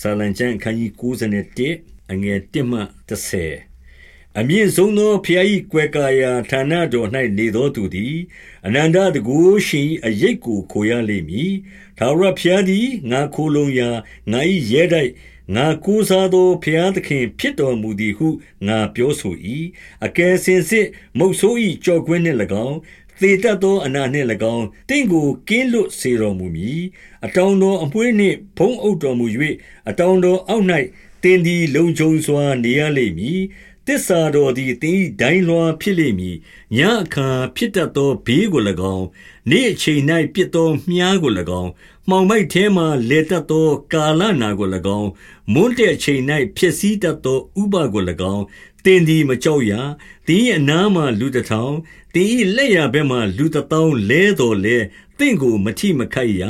စာလံကျမ်းအခန်းကြီး91အငယ်1မှ30အမြင့်ဆုံးသောဖျား၏ကွယ်ကာယာဌာနတော်၌နေသောသူသည်အနန္တတကူရှင်အရိတ်ကိုခိုရလိမ့်မည်သာရဖျားသည်ငါခိုလုံရာငါ၏ရဲတိုက်ငါကိုးစားသောဖျားသခင်ဖြစ်တော်မူသည်ဟုငါပြောဆို၏အကယ်စင်စစ်မုတ်ဆိုး၏ကြော်ကွင်းနှင့်၎င်း သေတတ်သောအနာနှင့်၎င်းတင့်ကိုကင်းလွတ်စေတော်မူမည်အတောင်တော်အမွှေးနှင့်ဖုံးအုပ်တော်မူ၍အတောင်တော်အောက်၌တင်းသည်လုံခြုံစွာနေရလိမ့်မည် တစ္ဆာတော်သည်တင်းဒိုင်းလွှာဖြစ်လိမ့်မည်ညအခါဖြစ်တတ်သောဘေးကို၎င်းနေ့အချိန်၌ပြစ်သောမြားကို၎င်းမှောင်မိုက်ထဲမှလေတတ်သောကာလနာကို၎င်းမွန်းတဲ့အချိန်၌ဖြစ်စည်းတတ်သောဥပကို၎င်းတင်းသည်မကြောက်ရတင်းအနားမှလူတထောင်တင်း၏လက်ရဘက်မှလူတထောင်လဲတော်လဲတင့်ကိုမထိမခိုက်ရ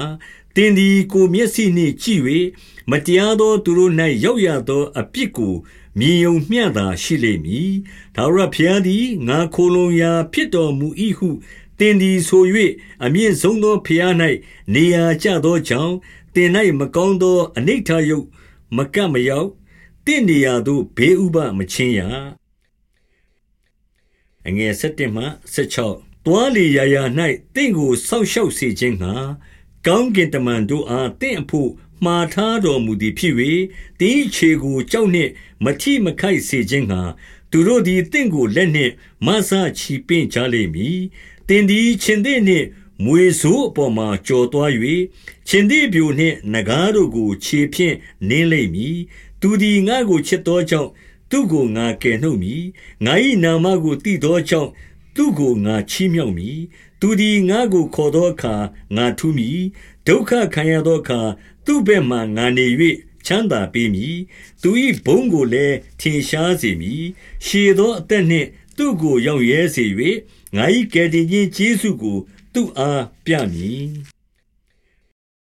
တင်းသည်ကိုမျက်စိနှင့်ကြည့်၍မတရားသောသူတို့၌ရောက်ရသောအပြစ်ကိုမြင်ယုံမျှသာရှိလိမ့်မည်။ဒါဝရဖျားသည်ငါခိုလုံရာဖြစ်တော်မူ၏ဟုတင်သည်ဆို၍အမြင့်ဆုံးသောဖျား၌နေရာကျသောကြောင့်တင်၌မကောင်းသောအနိဋ္ဌယုတ်မကပ်မရောက်တင့်နေရာသို့ဘေးဥပမချင်းရအငယ်7မှ16တွားလီရာရာ၌တင့်ကိုဆောက်ရှောက်စေခြင်းငှာ ကောင်းကင်တမန်တို့အားတင့်အဖို့မှားထားတော်မူသည်ဖြစ်၍တင်းခြေကိုကြောက်နှင့်မထိမခိုက်စေခြင်းငှာသူတို့သည်တင့်ကိုလက်နှင့်မဆချီပင့်ကြလိမ့်မည်တင်သည်ရှင်သည်နှင့်မွေဆိုးအပေါ်မှာကြော်သွား၍ရှင်သည်ပြိုနှင့်နဂါးတို့ကိုခြေဖြင့်နင်းလိမ့်မည်သူသည်ငါ့ကိုချစ်သောကြောင့်သူ့ကိုငါကယ်နှုတ်မည်ငါ၏နာမကိုတည်သောကြောင့် သူ့ကိုငါချီးမြှောက်မည်သူသည်ငါ့ကိုခေါ်သောအခါငါထူးမည်ဒုက္ခခံရသောအခါသူ့ဘက်မှငါနေ၍ချမ်းသာပေးမည်သူ၏ဘုန်းကိုလည်းထင်ရှားစေမည်ရှည်သောအသက်နှင့်သူ့ကိုရောက်ရဲစေ၍ငါ၏ကယ်တင်ခြင်းကျေးဇူးကိုသူ့အားပြမည်